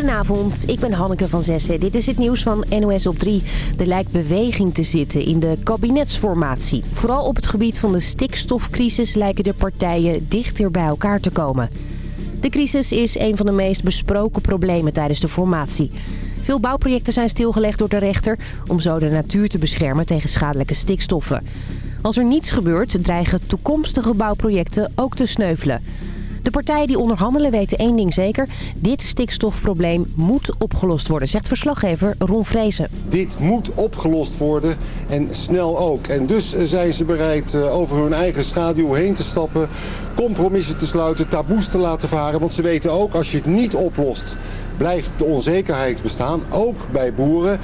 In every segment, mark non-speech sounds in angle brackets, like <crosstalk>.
Goedenavond, ik ben Hanneke van Zessen. Dit is het nieuws van NOS op 3. Er lijkt beweging te zitten in de kabinetsformatie. Vooral op het gebied van de stikstofcrisis lijken de partijen dichter bij elkaar te komen. De crisis is een van de meest besproken problemen tijdens de formatie. Veel bouwprojecten zijn stilgelegd door de rechter om zo de natuur te beschermen tegen schadelijke stikstoffen. Als er niets gebeurt, dreigen toekomstige bouwprojecten ook te sneuvelen. De partijen die onderhandelen weten één ding zeker. Dit stikstofprobleem moet opgelost worden, zegt verslaggever Ron Vrezen. Dit moet opgelost worden en snel ook. En dus zijn ze bereid eh, over hun eigen schaduw heen te stappen... compromissen te sluiten, taboes te laten varen. Want ze weten ook, als je het niet oplost, blijft de onzekerheid bestaan. Ook bij boeren.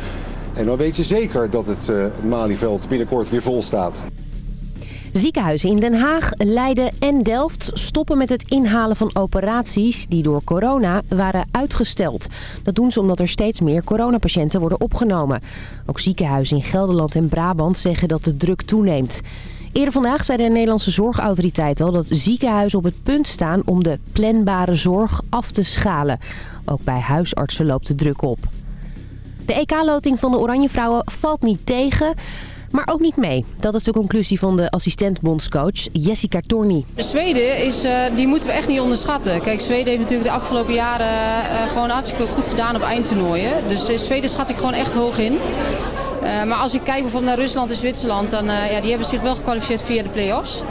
En dan weet je zeker dat het uh, Malieveld binnenkort weer vol staat. Ziekenhuizen in Den Haag, Leiden en Delft stoppen met het inhalen van operaties die door corona waren uitgesteld. Dat doen ze omdat er steeds meer coronapatiënten worden opgenomen. Ook ziekenhuizen in Gelderland en Brabant zeggen dat de druk toeneemt. Eerder vandaag zei de Nederlandse Zorgautoriteit al dat ziekenhuizen op het punt staan om de planbare zorg af te schalen. Ook bij huisartsen loopt de druk op. De EK-loting van de Oranje Vrouwen valt niet tegen maar ook niet mee. Dat is de conclusie van de assistent-bondscoach Jessica Torni. Zweden is, uh, die moeten we echt niet onderschatten. Kijk, Zweden heeft natuurlijk de afgelopen jaren uh, gewoon hartstikke goed gedaan op eindtoernooien. Dus uh, Zweden schat ik gewoon echt hoog in. maar als ik kijk bijvoorbeeld naar Rusland en Zwitserland, dan ja, die hebben zich wel gekwalificeerd via de play-offs.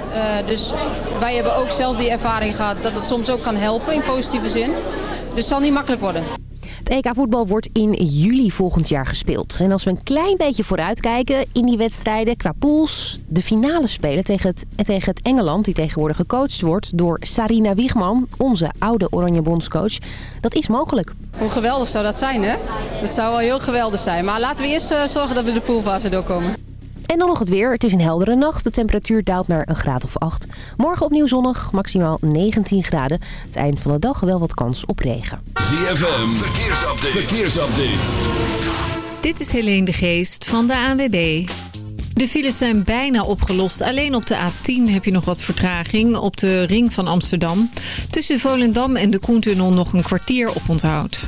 dus wij hebben ook zelf die ervaring gehad dat het soms ook kan helpen in positieve zin. Dus het zal niet makkelijk worden. Het EK voetbal wordt in juli volgend jaar gespeeld. En als we een klein beetje vooruitkijken in die wedstrijden qua pools... de finale spelen tegen het, tegen het Engeland, die tegenwoordig gecoacht wordt... door Sarina Wiegman, onze oude Oranje Bondscoach. Dat is mogelijk. Hoe geweldig zou dat zijn, hè? Dat zou wel heel geweldig zijn. Maar laten we eerst uh, zorgen dat we de poolfase doorkomen. En dan nog het weer. Het is een heldere nacht. De temperatuur daalt naar een graad of 8. Morgen opnieuw zonnig, maximaal 19 graden. Het eind van de dag wel wat kans op regen. ZFM, verkeersupdate. verkeersupdate. Dit is Helene de Geest van de ANWB. De files zijn bijna opgelost. Alleen op de A10 heb je nog wat vertraging op de ring van Amsterdam. Tussen Volendam en de Koentunnel nog een kwartier op onthoud.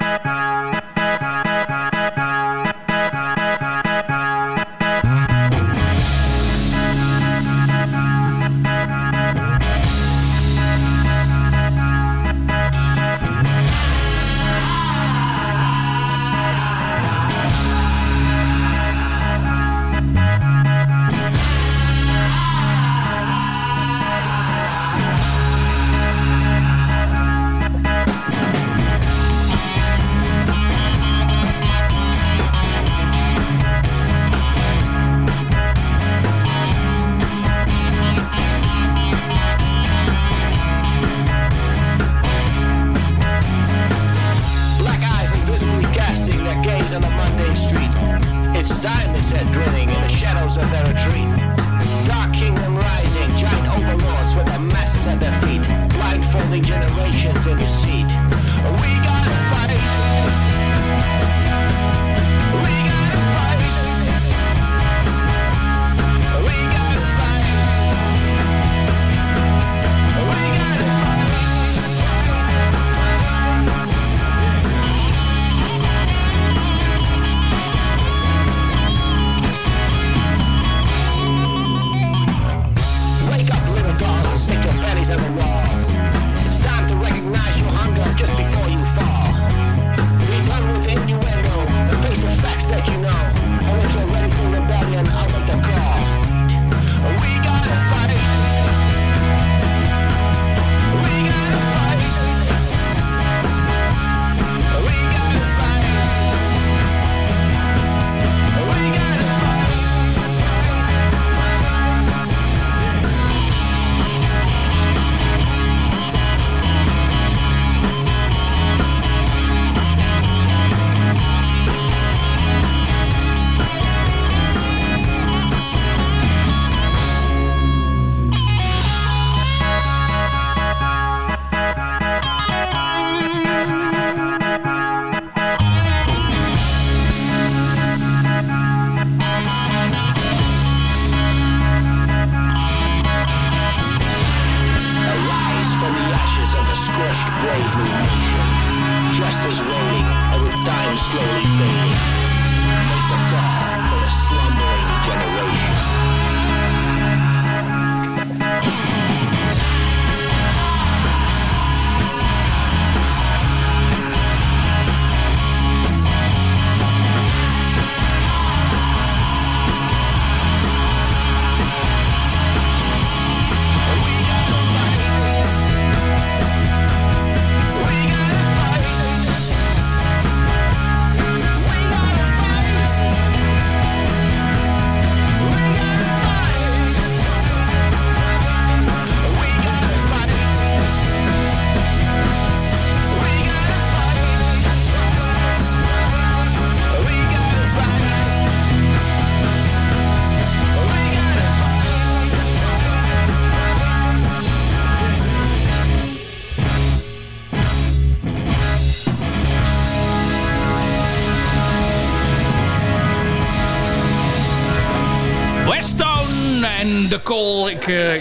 on a Monday street. It's time, they said, grinning in the shadows of their retreat. Dark kingdom rising, giant overlords with the masses at their feet, blindfolding generations in your seat. We gotta fight.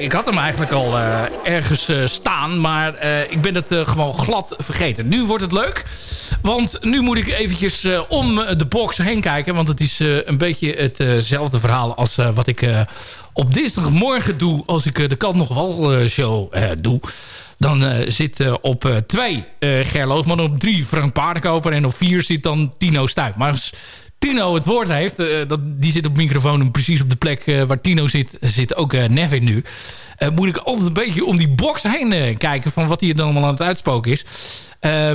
Ik, eh, had hem eigenlijk al eh, ergens eh, staan. Maar ik ben het gewoon glad vergeten. Nu wordt het leuk. Want nu moet ik eventjes om de box heen kijken. Want het is een beetje hetzelfde verhaal als wat ik op dinsdagmorgen doe. Als ik de Kant nog wel show doe. Dan zit op twee uh, Gerloogman, op drie Frank Paardenkoper... en op vier zit dan Tino Stuip. Maar Tino het woord heeft, dat, die zit op microfoon... en precies op de plek waar Tino zit, zit ook Nevin nu... moet ik altijd een beetje om die box heen kijken... van wat hij dan allemaal aan het uitspoken is.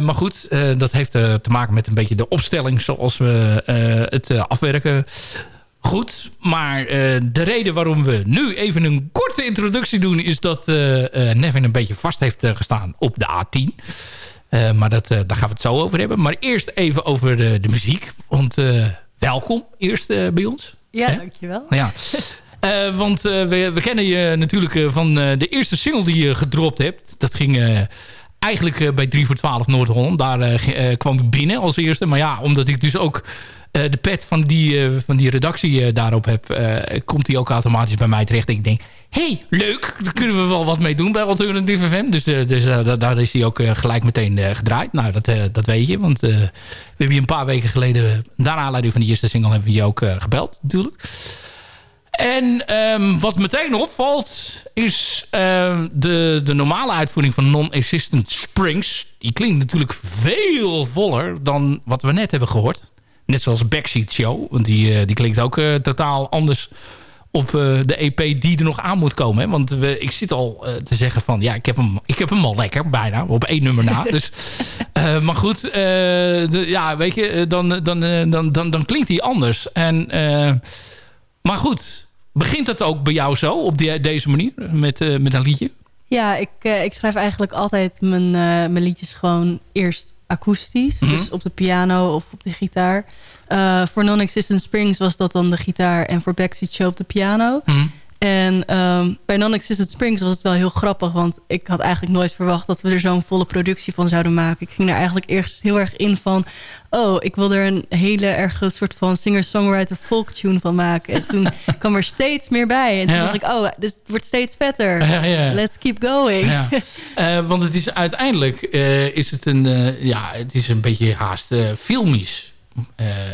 maar goed, dat heeft te maken met een beetje de opstelling... zoals we het afwerken... Goed, maar de reden waarom we nu even een korte introductie doen... is dat Nevin een beetje vast heeft gestaan op de A10. Maar dat, daar gaan we het zo over hebben. Maar eerst even over de, de muziek. Want welkom eerst bij ons. Ja, He? dankjewel. Ja. <laughs> want we, we, kennen je natuurlijk van de eerste single die je gedropt hebt. Dat ging eigenlijk bij 3 voor 12 Noord-Holland. Daar kwam ik binnen als eerste. Maar ja, omdat ik dus ook de pet van die, van die redactie daarop heb... komt die ook automatisch bij mij terecht. Ik denk, hey, leuk, daar kunnen we wel wat mee doen bij Alternative FM. Dus, dus daar is hij ook gelijk meteen gedraaid. Nou, dat, dat weet je, want we hebben je een paar weken geleden... naar aanleiding van die eerste single hebben we je ook gebeld, natuurlijk. En um, wat meteen opvalt is uh, de, de normale uitvoering van Non-Existent Springs. Die klinkt natuurlijk veel voller dan wat we net hebben gehoord. Net zoals Backseat Show, want die, die klinkt ook totaal anders op de EP die er nog aan moet komen. Hè? Want we, ik zit al te zeggen van, ja, ik heb, hem, ik heb hem al lekker, bijna, op één nummer na. dus, <laughs> maar goed, de, ja, weet je, dan, dan, dan, dan, dan klinkt hij anders. En, maar goed, begint dat ook bij jou zo, op die, deze manier, met, uh, met een liedje? Ja, ik, uh, ik schrijf eigenlijk altijd mijn, uh, mijn liedjes gewoon eerst akoestisch. Mm -hmm. Dus op de piano of op de gitaar. voor Non-Existent Springs was dat dan de gitaar... en voor Backseat Show op de piano. Mm -hmm. En um, bij Non-Existent Springs was het wel heel grappig... want ik had eigenlijk nooit verwacht dat we er zo'n volle productie van zouden maken. Ik ging er eigenlijk eerst heel erg in van... oh, ik wil er een hele erg soort van singer-songwriter folk tune van maken. En toen <laughs> kwam er steeds meer bij. En toen ja. dacht ik, oh, dit wordt steeds vetter. Ja, ja. Let's keep going. Uh, <laughs> want het is uiteindelijk uh, is het een, uh, ja, het is een beetje haast filmisch.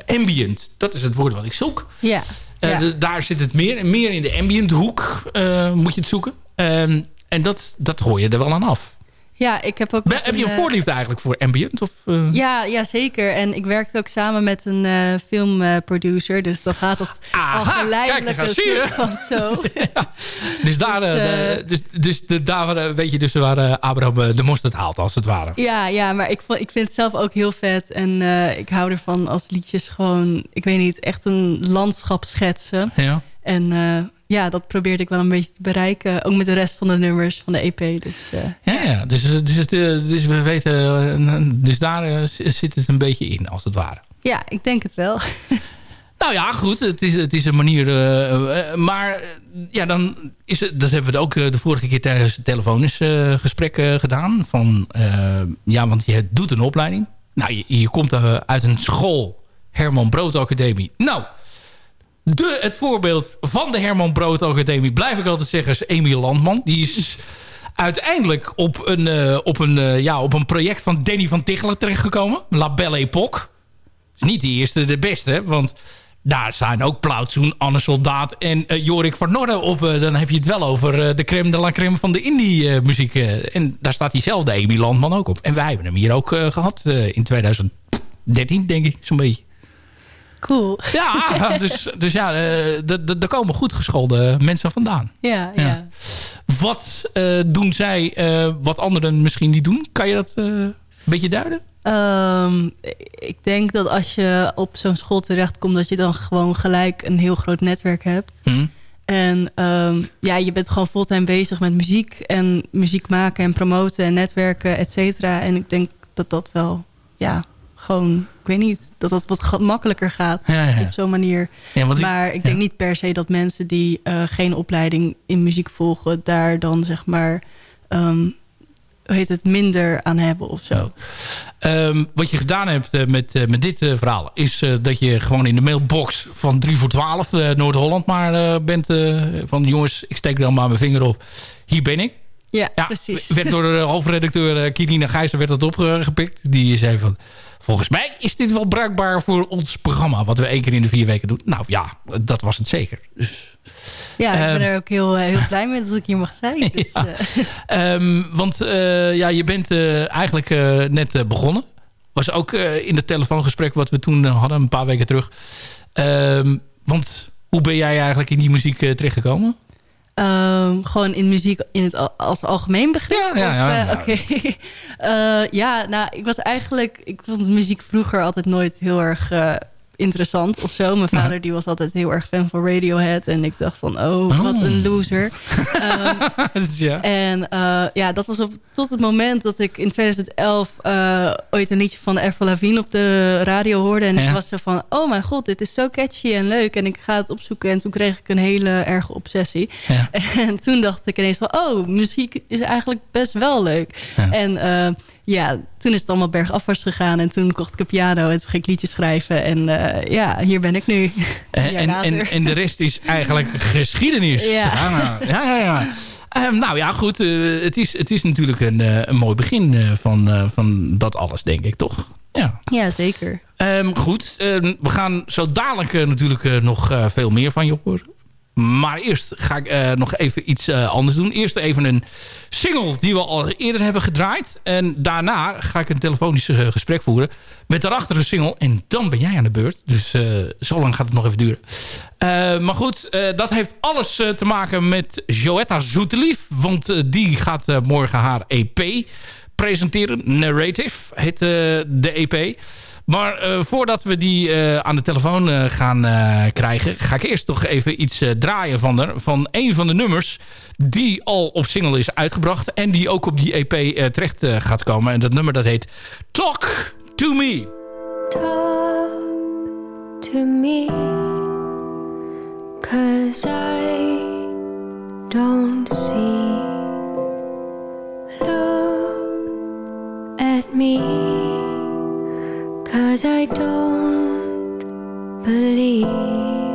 ambient, dat is het woord wat ik zoek. Ja. Ja. Uh, daar zit het meer, meer in de ambient hoek uh, moet je het zoeken. Uh, en dat, dat hoor je er wel aan af. Ja, ik heb ook... Ben, heb je een voorliefde eigenlijk voor ambient? Of, uh... ja, ja, zeker. En ik werkte ook samen met een uh, filmproducer. Dus dan gaat het Aha, al geleidelijk kijk, van zo. <laughs> ja. Dus daar, dus, dus, dus de, daar weet je dus waar Abraham de mosterd haalt, als het ware. Ja, ja maar ik, ik vind het zelf ook heel vet. En ik hou ervan als liedjes gewoon, ik weet niet, echt een landschap schetsen. Ja. En ja, dat probeerde ik wel een beetje te bereiken. Ook met de rest van de nummers van de EP. Dus, uh, ja, ja, dus, dus, dus we weten... Dus daar zit het een beetje in, als het ware. Ja, ik denk het wel. <laughs> Nou ja, goed. Het is, het is een manier... Uh, maar ja, dan is het... Dat hebben we ook de vorige keer tijdens het telefonisch gesprek gedaan. Van, ja, want je doet een opleiding. Nou, je, je komt uit een school. Herman Brood Academie. Nou de, het voorbeeld van de Herman Brood Academie... blijf ik altijd zeggen, is Emiel Landman. Die is uiteindelijk op een, eh, op, een, eh, ja, op een project van Danny van Tichelen terechtgekomen. La Belle Époque. Is niet de eerste, de beste. Want daar zijn ook Plautsjoen, Anne Soldaat en eh, Jorik van Norden op. dan heb je het wel over de crème de la crème van de indie muziek. en daar staat diezelfde Amy Landman ook op. En wij hebben hem hier ook eh, gehad eh, in 2013, denk ik, zo'n beetje. Cool. Ja, dus, dus ja, eh, daar komen goed geschoolde mensen vandaan. Ja, Ja. ja. Wat eh, doen zij eh, wat anderen misschien niet doen? Kan je dat een beetje duiden? Ehm, ik denk dat als je op zo'n school terechtkomt... dat je dan gewoon gelijk een heel groot netwerk hebt. Hm? En ehm, ja, je bent gewoon fulltime bezig met muziek... en muziek maken en promoten en netwerken, et cetera. En ik denk dat dat wel, ja, gewoon... ik weet niet, dat dat wat makkelijker gaat Ja, ja. op zo'n manier. Ja, want ik- maar ik denk niet per se dat mensen die eh, geen opleiding in muziek volgen... daar dan zeg maar... ehm, hoe heet het, minder aan hebben of zo. Ehm, wat je gedaan hebt eh, met, eh, met dit verhaal... is dat je gewoon in de mailbox van 3 voor 12 eh, Noord-Holland maar bent... van jongens, ik steek dan maar mijn vinger op. Hier ben ik. Ja, Ja, precies. werd door de hoofdredacteur uh, Kirina Gijzer werd dat opgepikt. Die zei van... Volgens mij is dit wel bruikbaar voor ons programma... wat we één keer in de vier weken doen. Nou ja, dat was het zeker. Dus, Ja, ik ben Ehm. er ook heel, eh, heel blij mee dat ik hier mag zijn. <laughs> Dus, Ja. eh, <laughs> Ehm, want eh, ja, je bent eh, eigenlijk eh, net eh, begonnen. Was ook eh, in het telefoongesprek wat we toen eh, hadden, een paar weken terug. Ehm, want hoe ben jij eigenlijk in die muziek eh, terechtgekomen? Ehm, gewoon in muziek in het, al- als algemeen begrip? Ja, ja, ja, eh. <laughs> Eh, ja, nou, ik was eigenlijk... Ik vond muziek vroeger altijd nooit heel erg eh, interessant of zo. Mijn vader die was altijd heel erg fan van Radiohead. En ik dacht van, oh, wat Oh. een loser. <laughs> Ehm, <laughs> Dus ja. En eh, ja, dat was op, tot het moment dat ik in 2011 eh, ooit een liedje van Avril Lavigne op de radio hoorde. En Ja. ik was zo van, oh mijn god, dit is zo catchy en leuk. En ik ga het opzoeken. En toen kreeg ik een hele erge obsessie. <laughs> En toen dacht ik ineens van, oh, muziek is eigenlijk best wel leuk. En eh, ja, toen is het allemaal bergafwaarts gegaan. En toen kocht ik een piano en toen ging ik liedjes schrijven. En eh, ja, hier ben ik nu. <laughs> En, en, en, en de rest is eigenlijk geschiedenis. Ja. nou, ja, ja, ja. Ehm, nou ja, goed. eh, het, is, het is natuurlijk een, eh, een mooi begin van, van dat alles, denk ik, toch? Ja. Ja, zeker. Ehm, goed, ehm, we gaan zo dadelijk natuurlijk nog veel meer van je horen. Maar eerst ga ik eh, nog even iets eh, anders doen. Eerst even een single die we al eerder hebben gedraaid. En daarna ga ik een telefonisch eh, gesprek voeren. Met daarachter een single. En dan ben jij aan de beurt. Dus zo lang gaat het nog even duren. Maar goed, dat heeft alles te maken met Joetta Zoetelief. Want die gaat morgen haar EP presenteren. Narrative heet de EP. Maar eh, voordat we die eh, aan de telefoon eh, gaan krijgen... ga ik eerst toch even iets draaien van haar. Van een van de nummers die al op single is uitgebracht... en die ook op die EP terecht gaat komen. En dat nummer dat heet Talk To Me. talk to me cause I don't see look at me cause I don't believe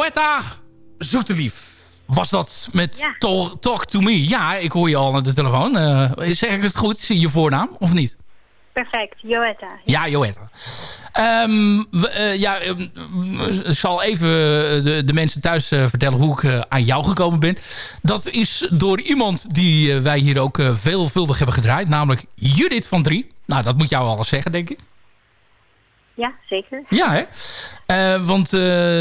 Joetta Zoeterlief. Was dat met Ja. Talk to Me? Ja, ik hoor je al aan de telefoon. Eh, zeg ik het goed? Zie je voornaam of niet? Perfect, Joetta. Ja, Joetta. Ehm, we- eh, ja, ehm, ik zal even de, de mensen thuis eh, vertellen hoe ik eh, aan jou gekomen ben. Dat is door iemand die eh, wij hier ook eh, veelvuldig hebben gedraaid. Namelijk Judith van Drie. Nou, dat moet jou alles zeggen, denk ik. Ja, zeker. Ja, hè? Eh, want, eh,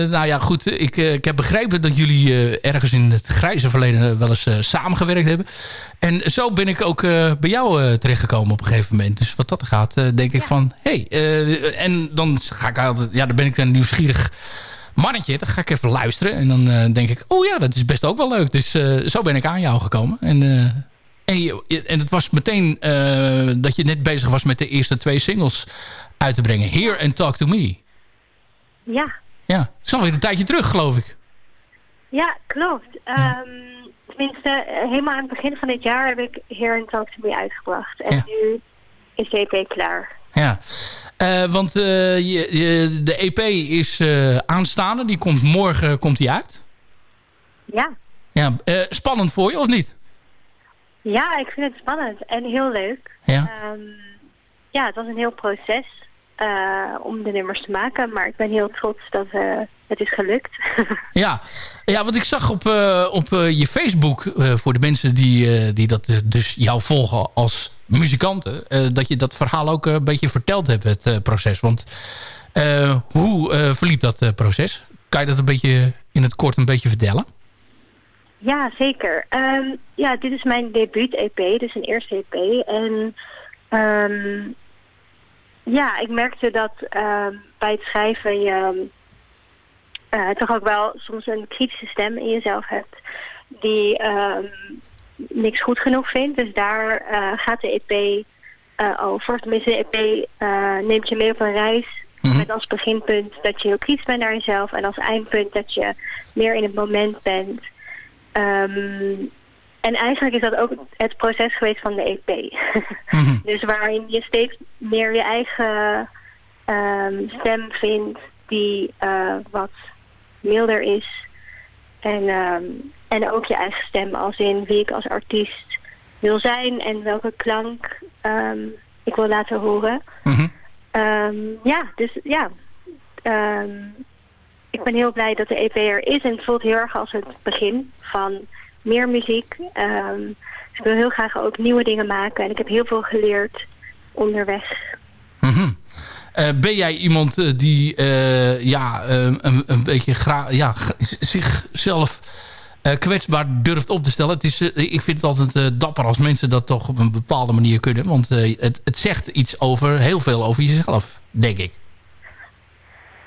nou ja, goed. Ik, eh, ik heb begrepen dat jullie ergens in het grijze verleden wel eens samengewerkt hebben. En zo ben ik ook bij jou terechtgekomen op een gegeven moment. Dus wat dat gaat, denk ik van... Hé, hey, en dan ga ik altijd... Ja, dan ben ik een nieuwsgierig mannetje. Dan ga ik even luisteren. En dan denk ik, oh ja, dat is best ook wel leuk. Dus zo ben ik aan jou gekomen. En... en, je- en het was meteen eh, dat je net bezig was met de eerste twee singles uit te brengen. Here and Talk to Me. Ja, Ja, dat is alweer een tijdje terug, geloof ik. ja klopt. Ehm, tenminste, helemaal aan het begin van dit jaar heb ik Here and Talk to Me uitgebracht. En Ja. nu is de EP klaar. Ja, Eh, want eh, je, je- de EP is aanstaande. Die komt morgen komt die uit. Ja. Ja, spannend voor je, of niet? Ja, ik vind het spannend en heel leuk. Ja. Ehm, ja, het was een heel proces eh, om de nummers te maken. Maar ik ben heel trots dat eh, het is gelukt. <laughs> Ja, ja want ik zag op, eh, op je Facebook... voor de mensen die, die dat dus jou volgen als muzikanten... dat je dat verhaal ook een beetje verteld hebt, het proces. Want hoe verliep dat proces? Kan je dat een beetje in het kort een beetje vertellen? Ja, zeker. Ehm, ja, dit is mijn debuut-EP, dus een eerste EP. En ehm, ja, ik merkte dat ehm, bij het schrijven je eh, toch ook wel soms een kritische stem in jezelf hebt die niks goed genoeg vindt. Dus daar eh, gaat de EP eh, over. Tenminste, de EP neemt je mee op een reis Mhm. met als beginpunt dat je heel kritisch bent naar jezelf en als eindpunt dat je meer in het moment bent. Ehm, en eigenlijk is dat ook het proces geweest van de EP. Mhm. <laughs> dus waarin je steeds meer je eigen ehm, stem vindt die eh, wat milder is. En, ehm, en ook je eigen stem als in wie ik als artiest wil zijn en welke klank ik wil laten horen. Mhm. Ja, dus ja. Ehm, ik ben heel blij dat de EP er is en het voelt heel erg als het begin van meer muziek. Ehm, ik wil heel graag ook nieuwe dingen maken en ik heb heel veel geleerd onderweg. Mhm. Eh, ben jij iemand eh, die eh, ja, eh, een, beetje ja, zichzelf kwetsbaar durft op te stellen? Het is, ik vind het altijd dapper als mensen dat toch op een bepaalde manier kunnen. Want het, het zegt iets over, heel veel over jezelf, denk ik.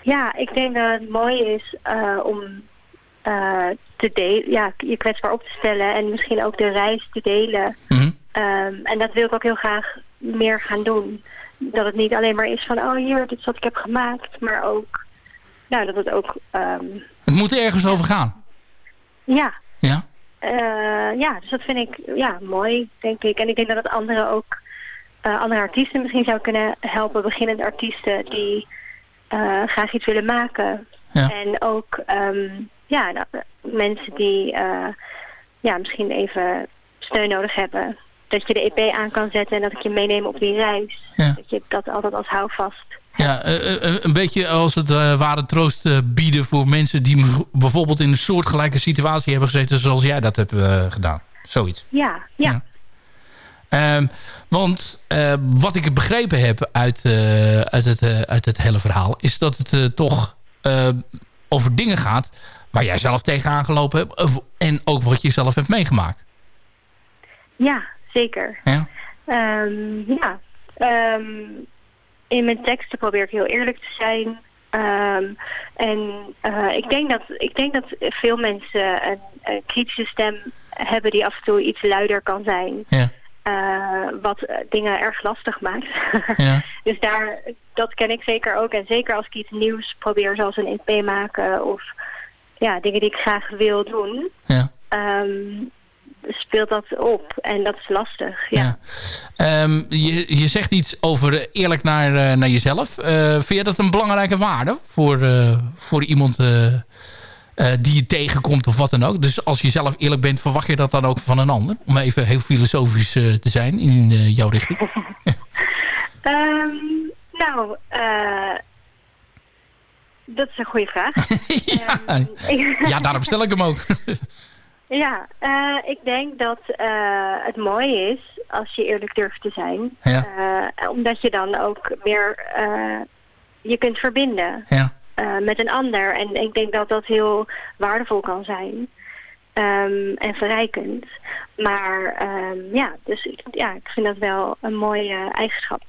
Ja, ik denk dat het mooi is eh, om eh, te delen, ja, je kwetsbaar op te stellen en misschien ook de reis te delen. Mhm. Ehm, en dat wil ik ook heel graag meer gaan doen. Dat het niet alleen maar is van, oh hier, dit is wat ik heb gemaakt, maar ook, nou, dat het ook, ehm, Het moet ergens over gaan. ja, Ja? Eh, ja, dus dat vind ik ja, mooi, denk ik. En ik denk dat het anderen ook, andere artiesten misschien zou kunnen helpen. Beginnende artiesten die eh, graag iets willen maken. Ja. En ook ehm, ja, nou, mensen die eh, ja, misschien even steun nodig hebben. Dat je de EP aan kan zetten en dat ik je meeneem op die reis. Ja. Dat je dat altijd als houvast. Ja, eh, een beetje als het ware troost bieden voor mensen die bijvoorbeeld in een soortgelijke situatie hebben gezeten zoals jij dat hebt gedaan. Zoiets. Ja, ja. Ja. Ehm, want eh, wat ik begrepen heb uit, eh, uit, het, eh, uit het hele verhaal... is dat het toch over dingen gaat waar jij zelf tegenaan gelopen hebt... en ook wat je zelf hebt meegemaakt. Ja, zeker. Ja? Ehm, ja, ehm, in mijn teksten probeer ik heel eerlijk te zijn. En ik, denk dat, ik denk dat veel mensen een, een kritische stem hebben die af en toe iets luider kan zijn. Ja. Eh, wat eh, dingen erg lastig maakt. <laughs> Ja. dus daar, dat ken ik zeker ook. En zeker als ik iets nieuws probeer, zoals een EP maken of ja, dingen die ik graag wil doen, Ja. ehm, speelt dat op. En dat is lastig. Ja. Ja. Ehm, je, je zegt iets over eerlijk naar, eh, naar jezelf. Eh, vind je dat een belangrijke waarde voor, eh, voor iemand eh, die je tegenkomt of wat dan ook? Dus als je zelf eerlijk bent, verwacht je dat dan ook van een ander? Om even heel filosofisch eh, te zijn in eh, jouw richting. <laughs> Ehm, nou, dat is een goede vraag. <laughs> ja. Ik- <laughs> ja, daarom stel ik hem ook. Ja, ik denk dat het mooie is als je eerlijk durft te zijn. Ja. Omdat je dan ook meer je kunt verbinden ja. Eh, met een ander. En ik denk dat dat heel waardevol kan zijn. Ehm, en verrijkend. Maar ehm, ja, dus ik, ja, ik vind dat wel een mooie eigenschap.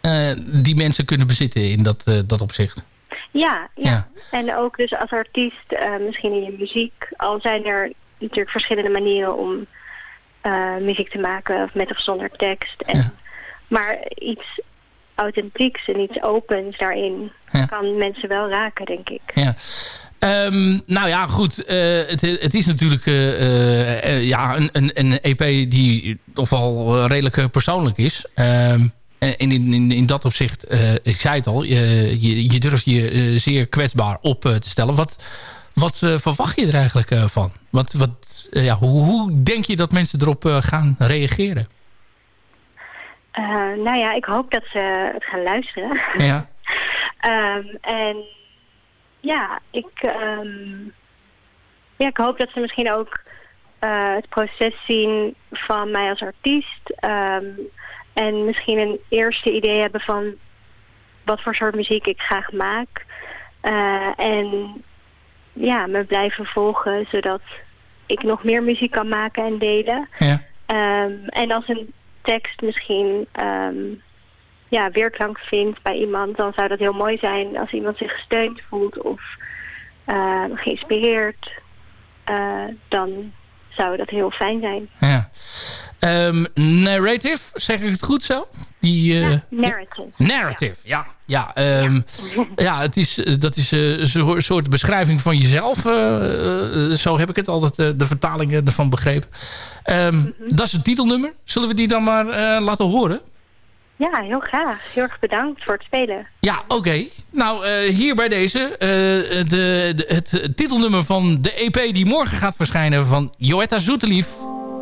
Eh, die mensen kunnen bezitten in dat, eh, dat opzicht. Ja, ja. Ja. en ook dus als artiest, misschien in je muziek. Al zijn er natuurlijk verschillende manieren om muziek te maken, of met of zonder tekst. En, Maar iets authentieks en iets opens daarin Ja. kan mensen wel raken, denk ik. Ja. Ehm, nou ja, goed. eh, het, het is natuurlijk eh, eh, ja, een, een, een EP die toch wel redelijk persoonlijk is. Ehm, en in, in, in dat opzicht, ik zei het al, je, je, je durft je zeer kwetsbaar op te stellen. Wat, wat verwacht je er eigenlijk van? Wat, wat, ja, hoe, hoe denk je dat mensen erop gaan reageren? Eh, nou ja, ik hoop dat ze het gaan luisteren. Ja. <laughs> Ehm, en ja, ik, ehm, ja, ik hoop dat ze misschien ook eh, het proces zien van mij als artiest. ehm, en misschien een eerste idee hebben van wat voor soort muziek ik graag maak. Eh, en ja, me blijven volgen zodat ik nog meer muziek kan maken en delen. Ja. En als een tekst misschien ehm, ja, weerklank vindt bij iemand, dan zou dat heel mooi zijn als iemand zich gesteund voelt of eh, geïnspireerd. eh, dan zou dat heel fijn zijn. Ehm, narrative, zeg ik het goed zo? Die, eh, Narrative. Narrative, ja. Ja, ehm, ja het is, eh, dat is eh, een soort- soort beschrijving van jezelf. zo heb ik het altijd, de vertalingen ervan begrepen. Ehm, Dat is het titelnummer. Zullen we die dan maar laten horen? Ja, heel graag. Heel erg bedankt voor het spelen. Ja, oké. Nou, hier bij deze. de, de, het titelnummer van de EP die morgen gaat verschijnen van Joetta Zoetelief.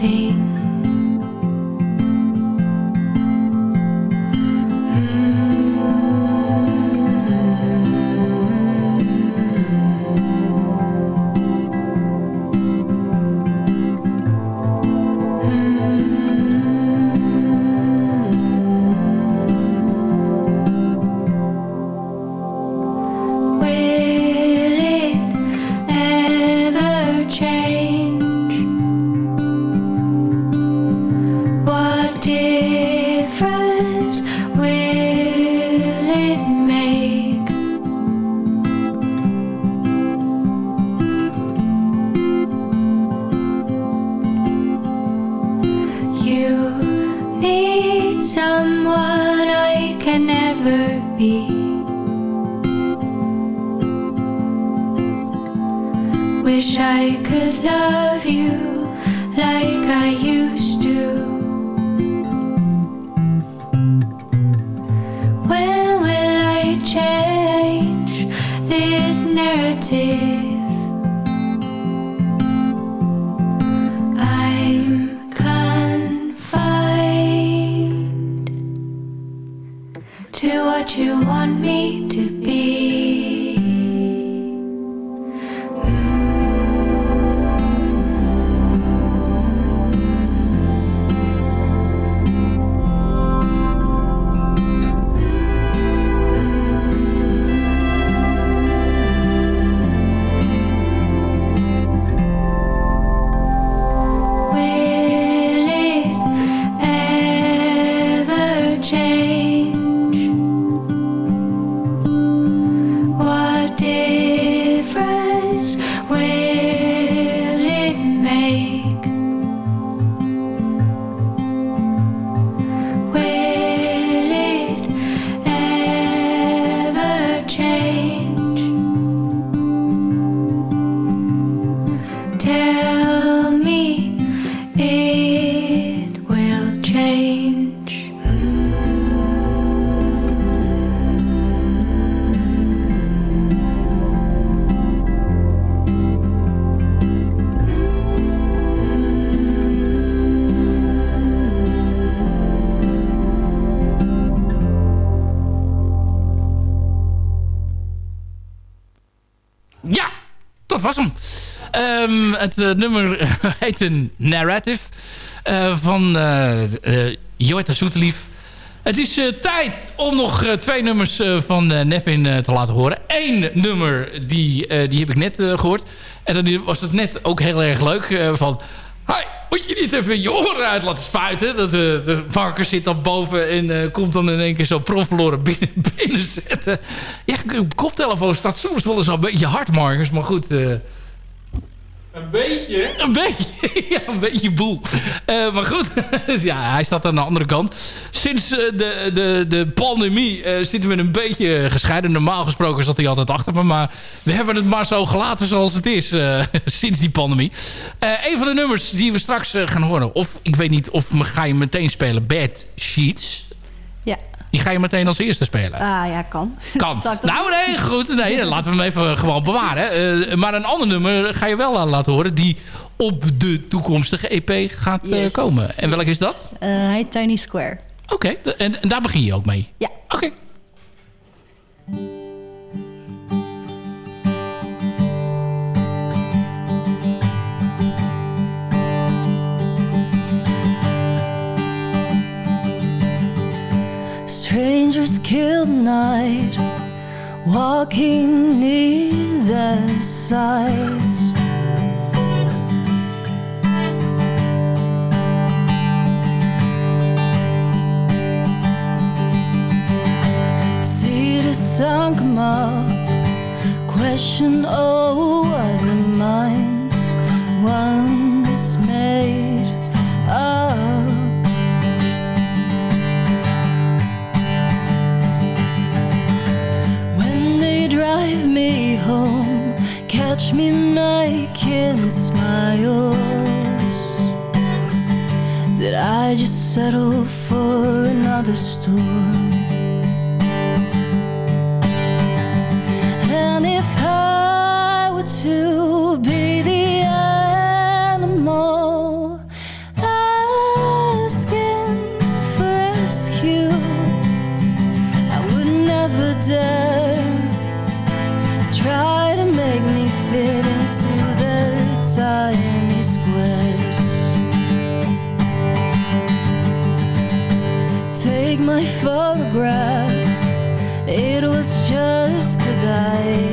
Thing. Nummer <laughs> heet een Narrative eh, van uh, Joetta Zoetelief. Het is eh, tijd om nog eh, twee nummers eh, van eh, Nevin eh, te laten horen. Eén nummer, die, eh, die heb ik net eh, gehoord. En dan was het net ook heel erg leuk eh, van... Moet je niet even je oren uit laten spuiten? Dat, eh, de Marcus zit dan boven en eh, komt dan in één keer zo profverloren binnen, <laughs> binnenzetten. Ja, koptelefoon staat soms wel eens al een beetje hard, Marcus. Maar goed... een beetje? Een beetje, <laughs> ja, een beetje boel. Eh, maar goed, <laughs> ja, hij staat aan de andere kant. Sinds eh, de, de, de pandemie eh, zitten we een beetje gescheiden. Normaal gesproken zat hij altijd achter me. Maar we hebben het maar zo gelaten zoals het is <laughs> sinds die pandemie. Een van de nummers die we straks gaan horen. Of ik weet niet, of ga je meteen spelen Bad Sheets. Die ga je meteen als eerste spelen. Ah, ja, kan. <laughs> Kan. Nou, nee, goed. Nee, laten we hem even gewoon bewaren. Eh, maar een ander nummer ga je wel aan laten horen... die op de toekomstige EP gaat eh, komen. En welk is dat? Eh, hij Tiny Square. Oké, en, en daar begin je ook mee? Ja. Oké. Strangers killed night, walking near the sides. See the sun come up, question all other minds. One catch me making smiles. That I just settle for another storm. And if I were to sky.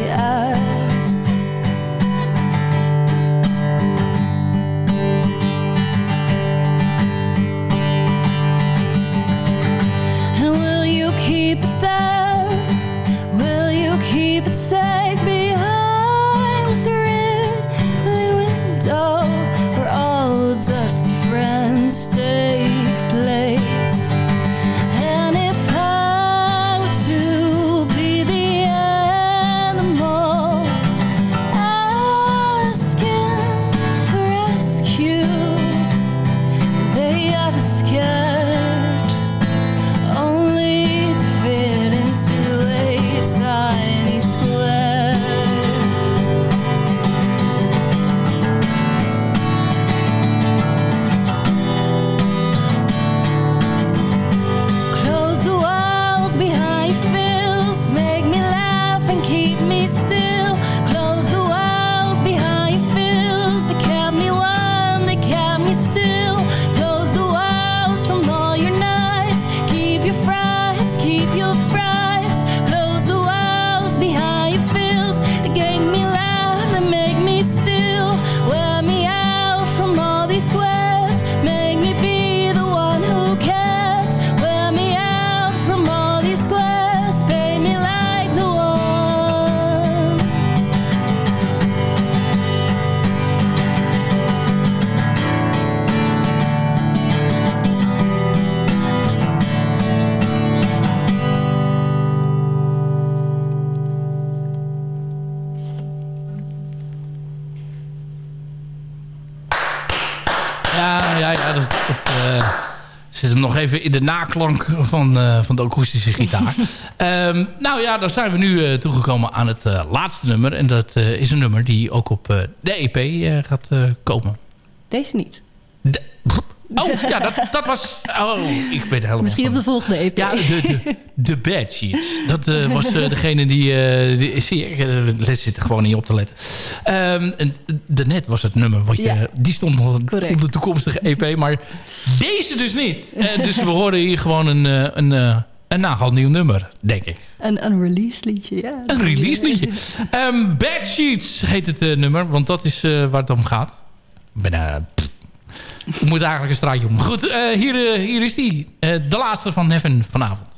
De naklank van, eh, van de akoestische gitaar. <laughs> Ehm, nou ja, dan zijn we nu eh, toegekomen aan het eh, laatste nummer. En dat eh, is een nummer die ook op eh, de EP eh, gaat komen. Deze niet. Oh, ja, dat, dat was... Oh, ik ben helemaal... Misschien op de volgende EP. Ja, de, de, de bad sheets. Dat eh, was eh, degene die... die zie ik uh, zit er gewoon niet op te letten. Ehm, en de net was het nummer. Wat je, Ja. Die stond nog Correct. op de toekomstige EP. Maar deze dus niet. Dus we horen hier gewoon een, een, een nou, nieuw nummer, denk ik. Een unreleased liedje, ja. Een release liedje. Ehm, Bad Sheets heet het nummer. Want dat is waar het om gaat. Ik ben... ik moet eigenlijk een straatje om. Goed, eh, hier, eh, hier is die. Eh, de laatste van Neven vanavond.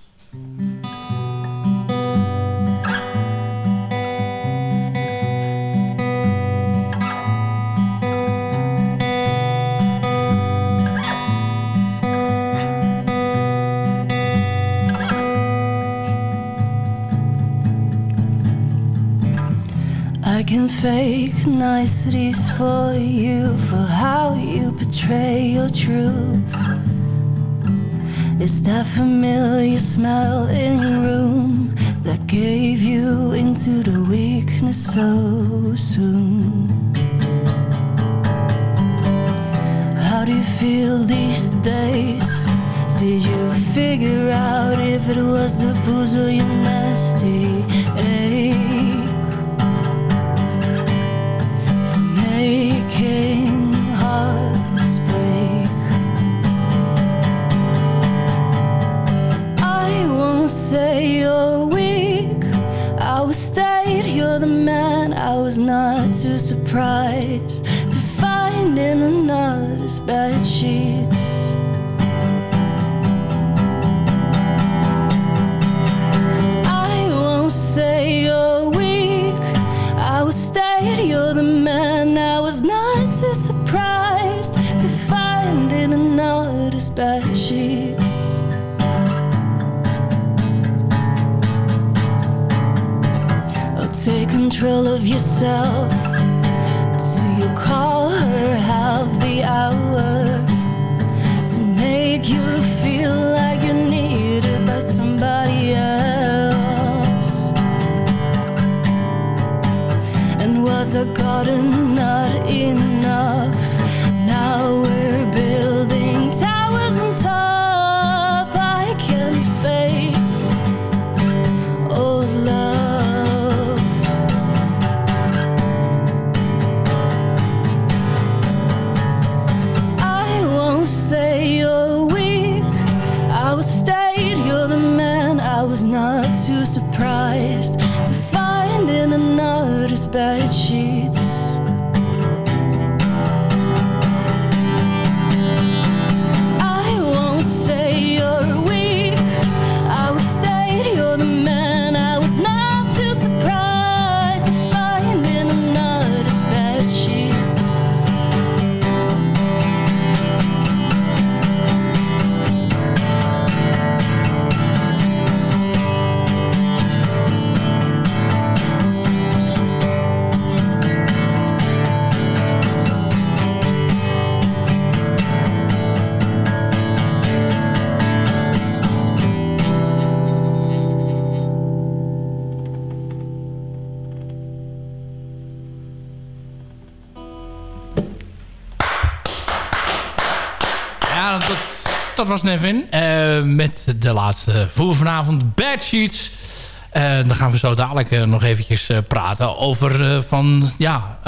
I can fake niceties for you for how you betray your truth. It's that familiar smell in room that gave you into the weakness so soon. How do you feel these days? Did you figure out if it was the booze or your nasty say you're weak. I will state you're the man. I was not too surprised to find in another's bed sheets. Control of yourself. dat was Nevin. Eh, met de laatste voor vanavond, Bad Sheets. Eh, dan gaan we zo dadelijk eh, nog eventjes praten over van, ja,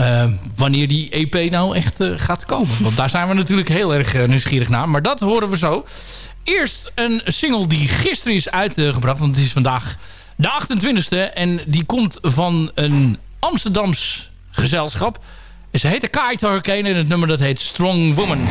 wanneer die EP nou echt gaat komen. Want daar zijn we natuurlijk heel erg nieuwsgierig naar. Maar dat horen we zo. Eerst een single die gisteren is uitgebracht, want het is vandaag de 28e. En die komt van een Amsterdams gezelschap. Ze heet de Kite Hurricane en het nummer dat heet Strong Woman.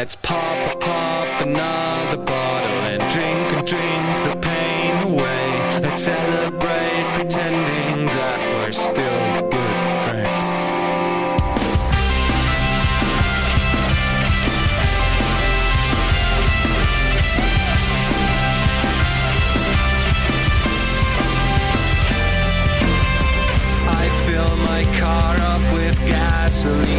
Let's pop a pop another bottle and drink and drink the pain away. Let's celebrate pretending that we're still good friends. I fill my car up with gasoline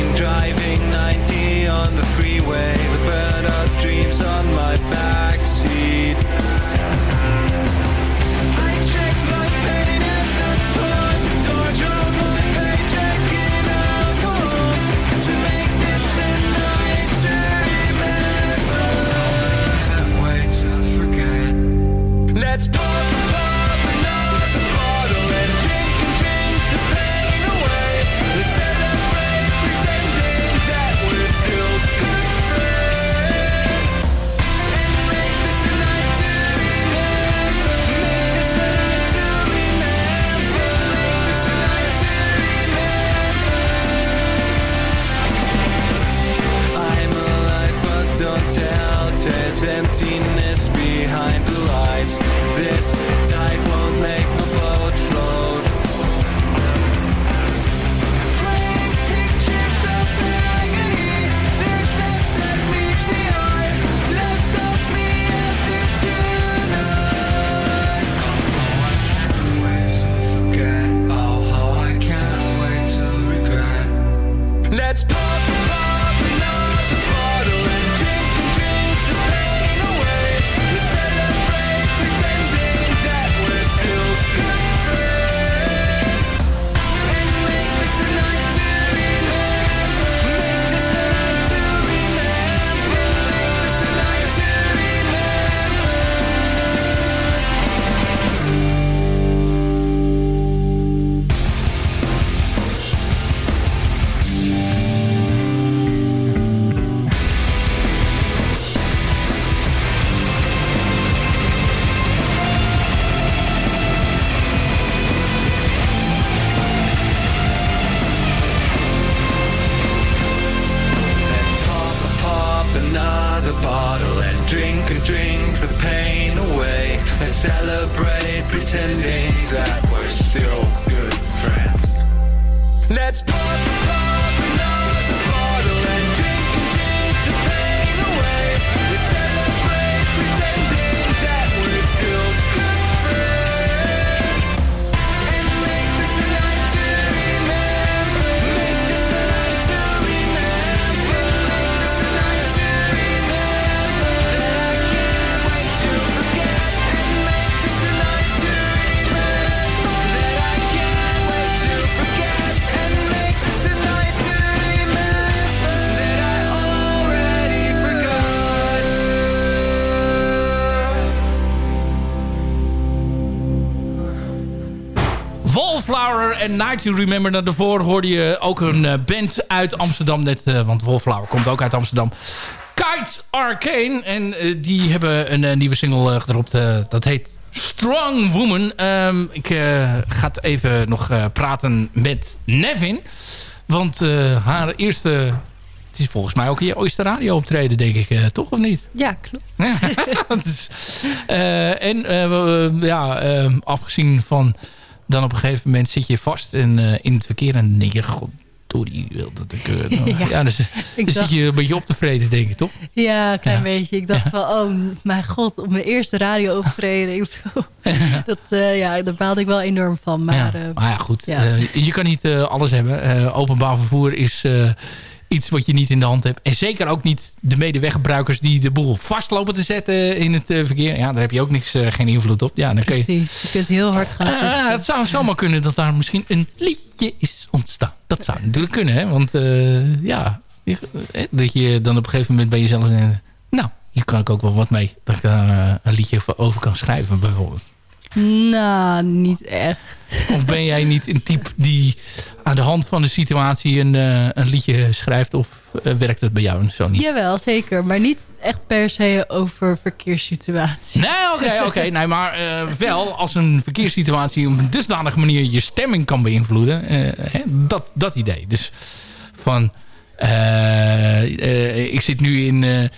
emptiness behind the lies. This tide won't en Night to Remember. Nou, daarvoor hoorde je ook een eh, band uit Amsterdam. Net, eh, want Wallflower komt ook uit Amsterdam. Kites Arcane. En eh, die hebben een nieuwe single gedropt. dat heet Strong Woman. Ehm, ik ga even nog praten met Nevin. Want haar eerste... Het is volgens mij ook in je Oyster Radio optreden, denk ik. toch of niet? Ja, klopt. <laughs> En ja, eh, afgezien van... dan op een gegeven moment zit je vast en, eh, in het verkeer... en denk je, god, Tori wil dat ik... eh, <laughs> nou, Ja. ja, dus, Ik dus dacht- zit je een beetje op te vreten, denk ik, toch? Ja, een klein Ja. beetje. Ik dacht van, oh mijn god, op mijn eerste radio optreden. Ik <laughs> dat, eh, ja, daar baalde ik wel enorm van. Maar, ja. eh, maar ja, goed. eh, je kan niet eh, alles hebben. Eh, openbaar vervoer is eh, iets wat je niet in de hand hebt. En zeker ook niet de medeweggebruikers die de boel vastlopen te zetten in het eh, verkeer. Ja, daar heb je ook niks, eh, geen invloed op. Ja, dan kun je, precies. Je kunt heel hard gaan. Vluchten. het zou zomaar kunnen dat daar misschien een liedje is ontstaan. Dat zou natuurlijk kunnen, hè? Want eh, ja, eh, dat je dan op een gegeven moment bij jezelf. Nou, hier kan ik ook wel wat mee. Dat ik daar eh, een liedje over kan schrijven, bijvoorbeeld. Nou, niet echt. Of ben jij niet een type die aan de hand van de situatie een, eh, een liedje schrijft? Of eh, werkt dat bij jou zo niet? Jawel, zeker. Maar niet echt per se over verkeerssituaties. Nee, oké, oké. <laughs> Nee, maar eh, wel als een verkeerssituatie op een dusdanige manier je stemming kan beïnvloeden. hè, dat, dat idee. Dus van... ik zit nu in...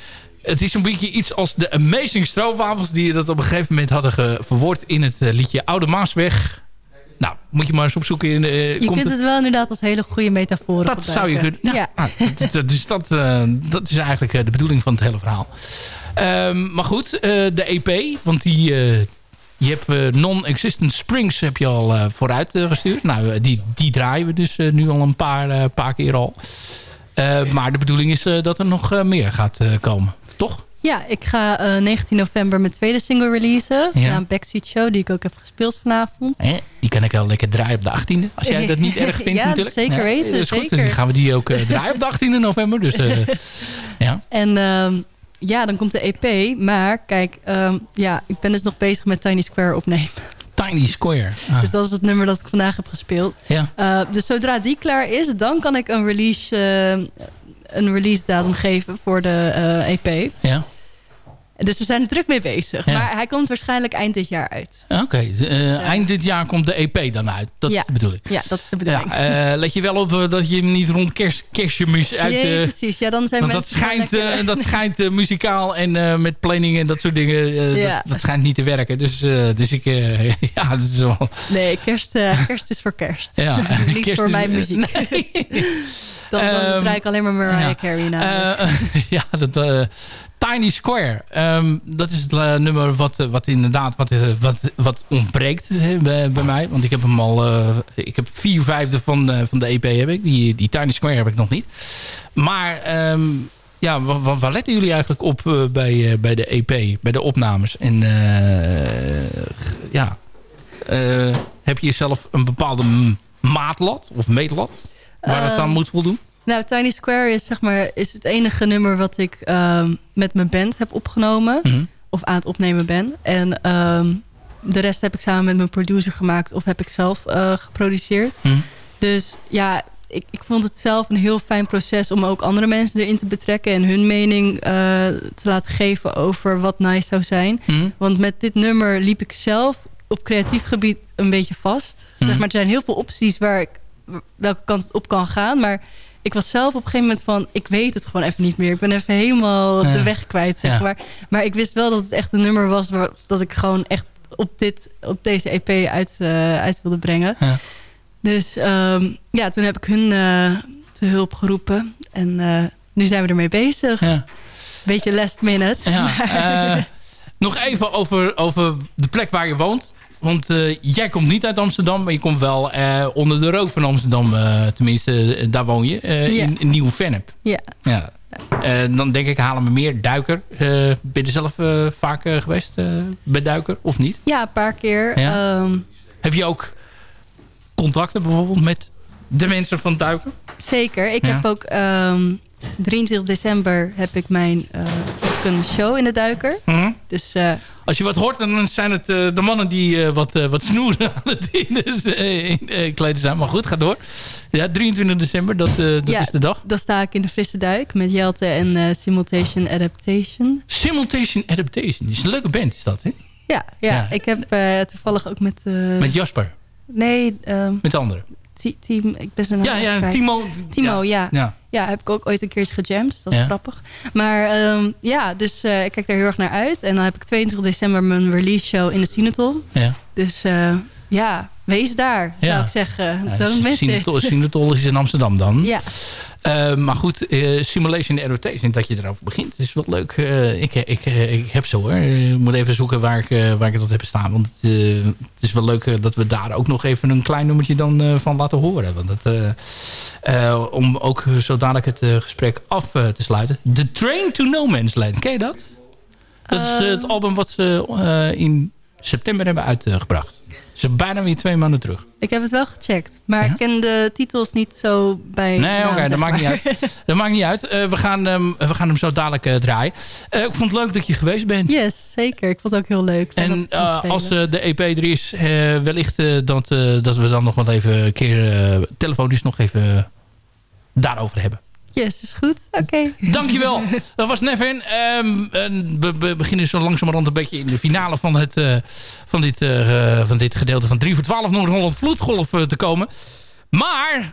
het is een beetje iets als de Amazing Stroopwafels... die dat op een gegeven moment hadden verwoord in het eh, liedje Oude Maasweg. Nou, moet je maar eens opzoeken. In, eh, Je kunt het wel inderdaad als hele goede metaforen dat zou je kunnen. Ja, ah, dus dat, eh, dat is eigenlijk de bedoeling van het hele verhaal. Ehm, maar goed, de EP, want die, je hebt Non-Existent Springs heb je al vooruit gestuurd. Nou, die, die draaien we dus nu al een paar, paar keer al. Maar de bedoeling is dat er nog meer gaat komen. Toch? Ja, ik ga eh, 19 november mijn tweede single releasen. Ja. Een Backseat Show die ik ook heb gespeeld vanavond. Die kan ik wel lekker draaien op de 18e. Als jij dat niet <laughs> erg vindt Ja, natuurlijk. zeker weten, Dat is goed. Dus dan gaan we die ook eh, <laughs> draaien op de 18e november. Dus eh, <laughs> ja. En ehm, ja, dan komt de EP. Maar kijk, ehm, ja, ik ben dus nog bezig met Tiny Square opnemen. Tiny Square. Ah. Dus dat is het nummer dat ik vandaag heb gespeeld. Ja. Eh, dus zodra die klaar is, dan kan ik een release, eh, een release datum geven voor de eh, EP. Ja. Dus we zijn er druk mee bezig. Ja. Maar hij komt waarschijnlijk eind dit jaar uit. Oké, eh, eind dit jaar komt de EP dan uit. Dat Ja. is de bedoeling. Ja, dat is de Ja, bedoeling. eh, let je wel op eh, dat je hem niet rond kerst, kerstmis uit... nee, eh, precies. Ja, dan zijn want dat mensen schijnt, lekker- eh, dat schijnt eh, muzikaal en eh, met planning en dat soort dingen... eh, Ja. dat, dat schijnt niet te werken. Dus, eh, dus ik... eh, <laughs> ja, dat is wel... Nee, kerst, eh, <laughs> kerst is voor kerst. Ja, <laughs> Niet kerst voor is- mijn muziek. dan, dan draai ik alleen maar Mariah ja. Carey naar. Eh, ja, dat, eh, Tiny Square. Ehm, dat is het eh, nummer wat, eh, wat inderdaad wat, eh, wat, wat ontbreekt bij, bij mij. Want ik heb hem al... ik heb vier vijfde van, van de EP heb ik. Die, die Tiny Square heb ik nog niet. Maar ehm, ja, wa- wa- waar letten jullie eigenlijk op bij, bij de EP? Bij de opnames? En ja... heb je zelf een bepaalde maatlat of meetlat? Waar het aan Ehm, moet voldoen? Nou, Tiny Square is, zeg maar, is het enige nummer wat ik ehm, met mijn band heb opgenomen. Mhm. Of aan het opnemen ben. En ehm, de rest heb ik samen met mijn producer gemaakt. Of heb ik zelf eh, geproduceerd. Mhm. Dus ja, ik, ik vond het zelf een heel fijn proces om ook andere mensen erin te betrekken. En hun mening eh, te laten geven over wat nice zou zijn. Mhm. Want met dit nummer liep ik zelf op creatief gebied een beetje vast. Zeg maar, er zijn heel veel opties waar ik, welke kant het op kan gaan. Maar ik was zelf op een gegeven moment van... ik weet het gewoon even niet meer. Ik ben even helemaal Ja. de weg kwijt, zeg Ja. maar. Maar ik wist wel dat het echt een nummer was... Waar, dat ik gewoon echt op, dit, op deze EP uit, eh, uit wilde brengen. Ja. Dus ehm, ja, toen heb ik hun eh, te hulp geroepen. En eh, nu zijn we ermee bezig. Ja. Beetje last minute. Maar- <laughs> nog even over, over de plek waar je woont. Want eh, jij komt niet uit Amsterdam, maar je komt wel eh, onder de rook van Amsterdam. eh, tenminste, daar woon je. Ja. in, in Nieuw-Vennep. ja. Ja. Dan denk ik, halen we meer Duiker. Ben je er zelf vaak geweest bij Duiker, of niet? ja, een paar keer. Ja? Ehm, Heb je ook contacten bijvoorbeeld met de mensen van Duiker? zeker. Ik Ja. heb ook... ehm 23 december heb ik mijn uh, een show in de Duiker. Mhm. Dus uh, Als je wat hoort, dan zijn het uh, de mannen die uh, wat, wat snoeren aan het <laughs> in, dus, in kleden zijn. Maar goed, ga door. Ja, 23 december, dat, dat ja, is de dag. Dan sta ik in de frisse duik met Jelte en Simultation Adaptation. Simultation Adaptation, is een leuke band is dat, hè? Ja, ja. ja. ik heb toevallig ook met... Met Jasper? Nee. Um, met anderen? Team, ik ben zijn ja, ja, kwijt. Timo. Timo, ja. ja. ja. Ja, heb ik ook ooit een keertje gejamd. Dus dat is ja. grappig. Maar um, ja, dus uh, ik kijk daar heel erg naar uit. En dan heb ik 22 december mijn release show in de Cinetol. Ja. Dus uh, ja, wees daar, ja. zou ik zeggen. Ja, Don't miss Cinetol, Cinetol is in Amsterdam dan. Ja. Uh, maar goed, uh, Simulation Adaptation, dat je erover begint, is wel leuk. Uh, ik, ik, ik heb zo hoor. Ik moet even zoeken waar ik, waar ik dat heb staan. Want het, het is wel leuk dat we daar ook nog even een klein nummertje dan van laten horen. Want dat, om ook zo dadelijk het gesprek af te sluiten. The Train to No Man's Land, ken je dat? Dat is het album wat ze in september hebben uitgebracht. Dus bijna weer twee maanden terug. Ik heb het wel gecheckt. Maar ja? ik ken de titels niet zo bij... Nee, oké, okay, dat maakt niet uit. Dat maakt niet uit. Uh, we, gaan, um, we gaan hem zo dadelijk uh, draaien. Uh, ik vond het leuk dat je geweest bent. Yes, zeker. Ik vond het ook heel leuk. En als de EP er is, wellicht dat, dat we dan nog wat even een keer telefonisch nog even daarover hebben. Yes, is goed. Oké. Okay. Dankjewel. Dat was Nevin. Um, we, we, beginnen zo langzamerhand een beetje in de finale van, het, uh, van, dit, uh, van dit gedeelte van 3 voor 12 Noord-Holland Vloedgolf uh, te komen. Maar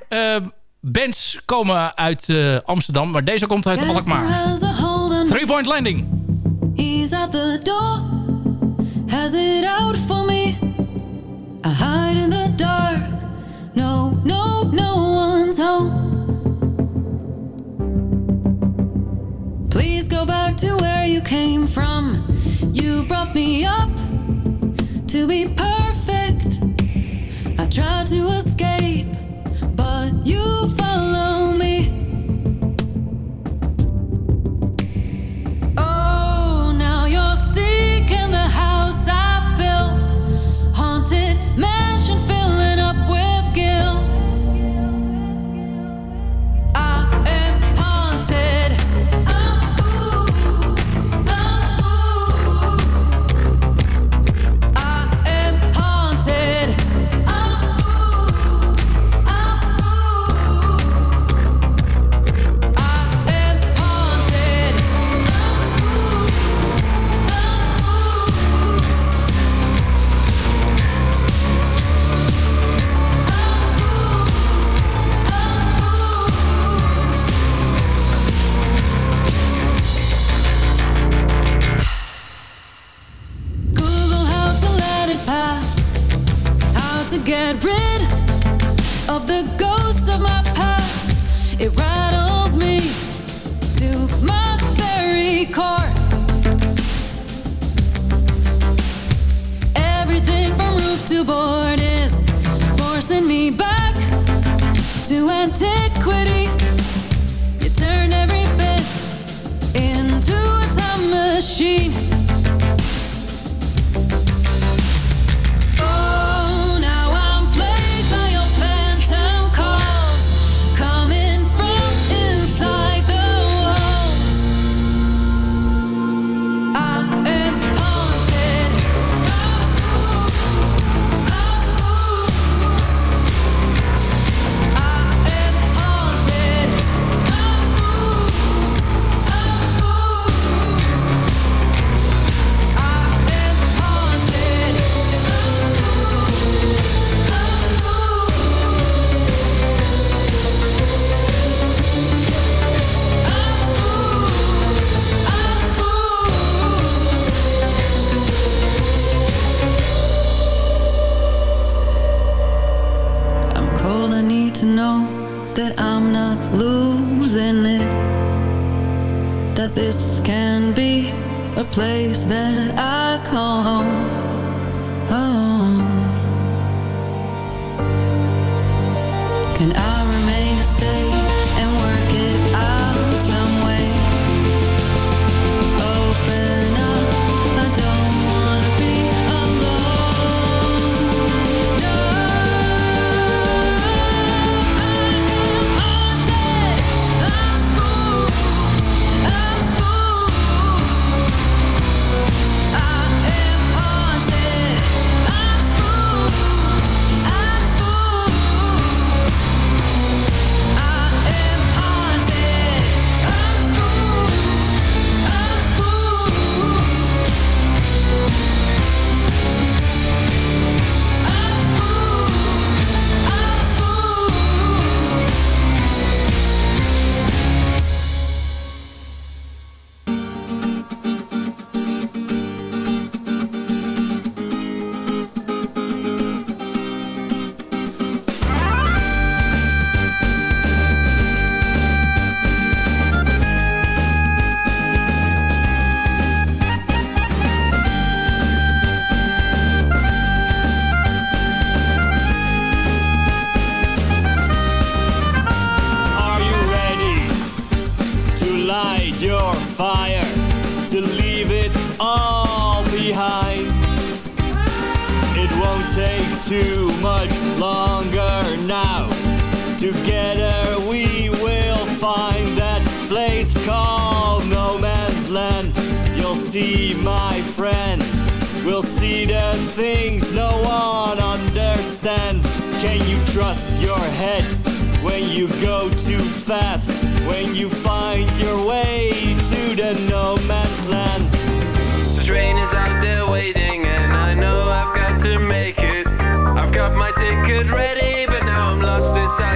bands komen uit Amsterdam, maar deze komt uit Alkmaar. Three Point Landing. He's at the door. Has it out for me. I hide in the dark. No, no, no one's home. To where you came from. You brought me up to be perfect. I tried to escape, but you follow me.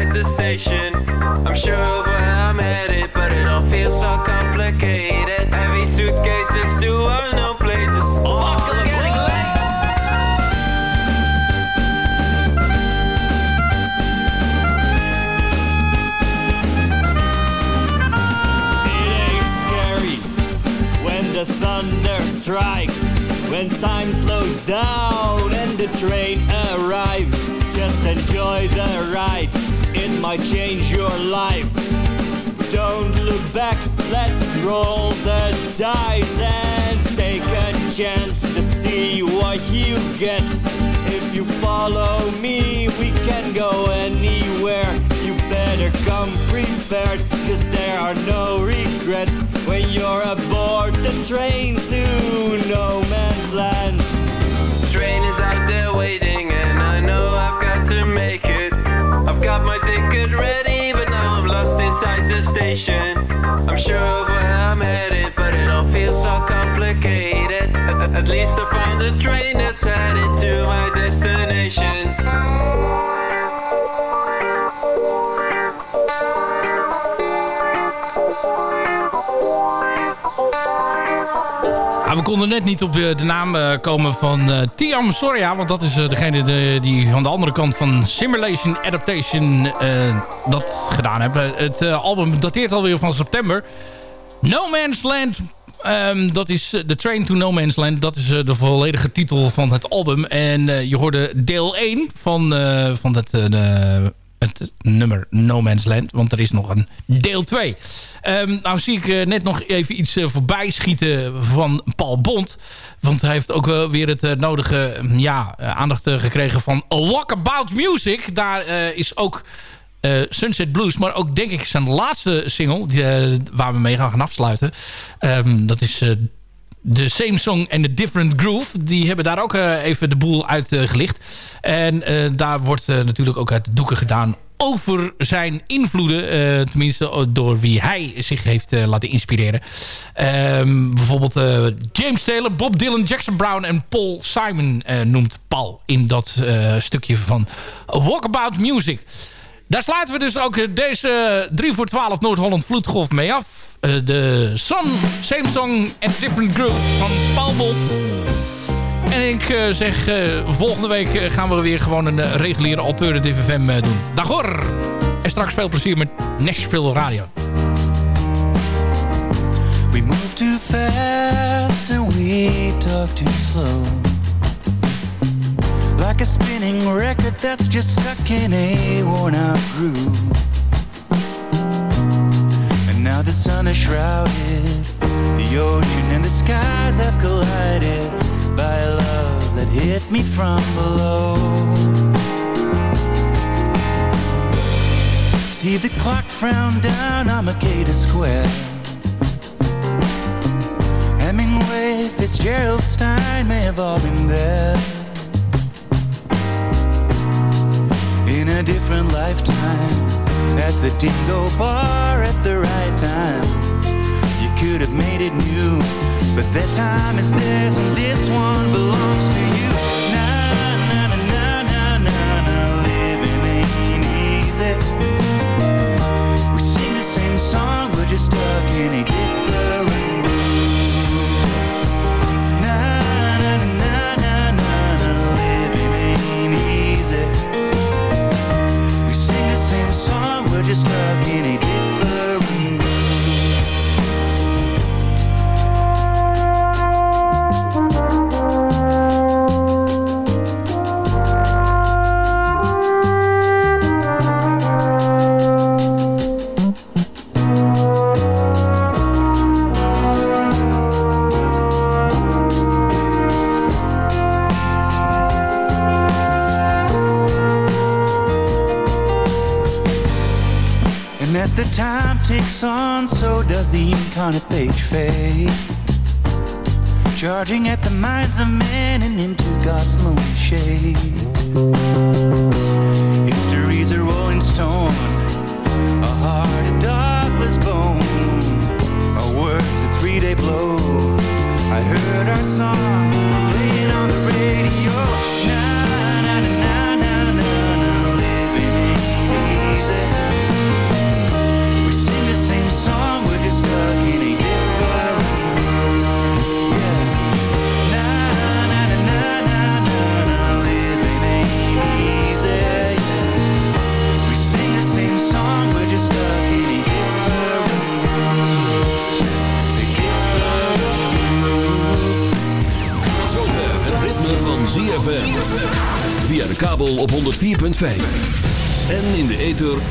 Inside the station. I'm sure of where I'm headed, but it all feels so complicated. Heavy suitcases to unknown places. Oh, I'm getting late. It ain't scary when the thunder strikes, when time slows down and the train arrives. Just enjoy the ride, might change your life. Don't look back, let's roll the dice and take a chance to see what you get. If you follow me, we can go anywhere. You better come prepared, cause there are no regrets when you're aboard the train to no man's land. Train is out there waiting, got my ticket ready, but now I'm lost inside the station. I'm sure of where I'm headed, but it all feels so complicated. <laughs> At, least I found a train that's headed to my destination. We konden net niet op de, de naam eh, komen van eh, Tiam Soria. Want dat is eh, degene de- die van de andere kant van Simulation Adaptation eh, dat gedaan hebben. Het eh, album dateert alweer van september. No Man's Land. ehm, dat is eh, The Train to No Man's Land. Dat is eh, de volledige titel van het album. En eh, je hoorde deel 1 van, eh, van het, eh, het nummer No Man's Land. Want er is nog een deel 2. Ehm, nou zie ik eh, net nog even iets eh, voorbij schieten van Paul Bond. Want hij heeft ook wel weer het eh, nodige mm, ja, aandacht gekregen van A Walkabout Music. Daar is ook Sunset Blues, maar ook denk ik zijn laatste single... Die, waar we mee gaan, gaan afsluiten. Ehm, dat is... de Same Song en The Different Groove. Die hebben daar ook eh, even de boel uitgelicht. en eh, daar wordt eh, natuurlijk ook uit de doeken gedaan over zijn invloeden. tenminste, door wie hij zich heeft laten inspireren. Ehm, bijvoorbeeld James Taylor, Bob Dylan, Jackson Brown en Paul Simon noemt Paul in dat stukje van Walkabout Music. Daar sluiten we dus ook eh, deze 3 voor 12 Noord-Holland Vloedgolf mee af. Eh, de Sun, Same Song and Different Groove van Paul Bolt. En ik eh, zeg, volgende week gaan we weer gewoon een reguliere Alternative FM doen. Dag hoor! En straks veel plezier met Nashville Radio. We move too fast and me talk too slow. Like a spinning record that's just stuck in a worn out groove. And now the sun is shrouded, the ocean and the skies have collided by a love that hit me from below. See the clock frown down Armageddon Square. Hemingway, Fitzgerald, Stein may have all been there. In a different lifetime, at the Dingo Bar at the right time. You could have made it new, but that time is theirs and this one belongs to you.